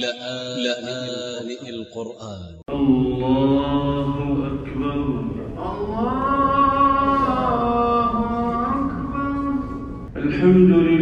لآن لا القرآن الله أكبر الله أكبر الحمد لله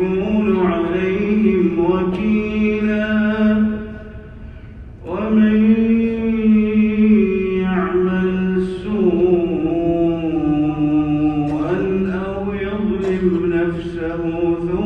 يكون عليهم وكيلا. ومن يعمل سوءا أو يظلم نفسه ثم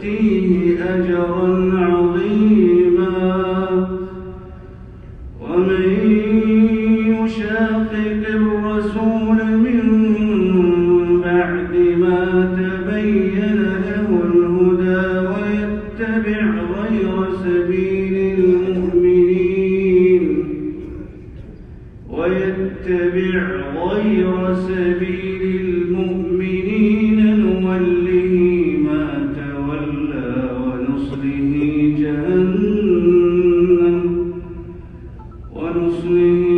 نؤتيه أجرا عظيما. ومن يشاقق الرسول من بعد ما تبين له الهدى ويتبع غير سبيل المؤمنين. ويتبع غير سبيل المؤمنين. sweet.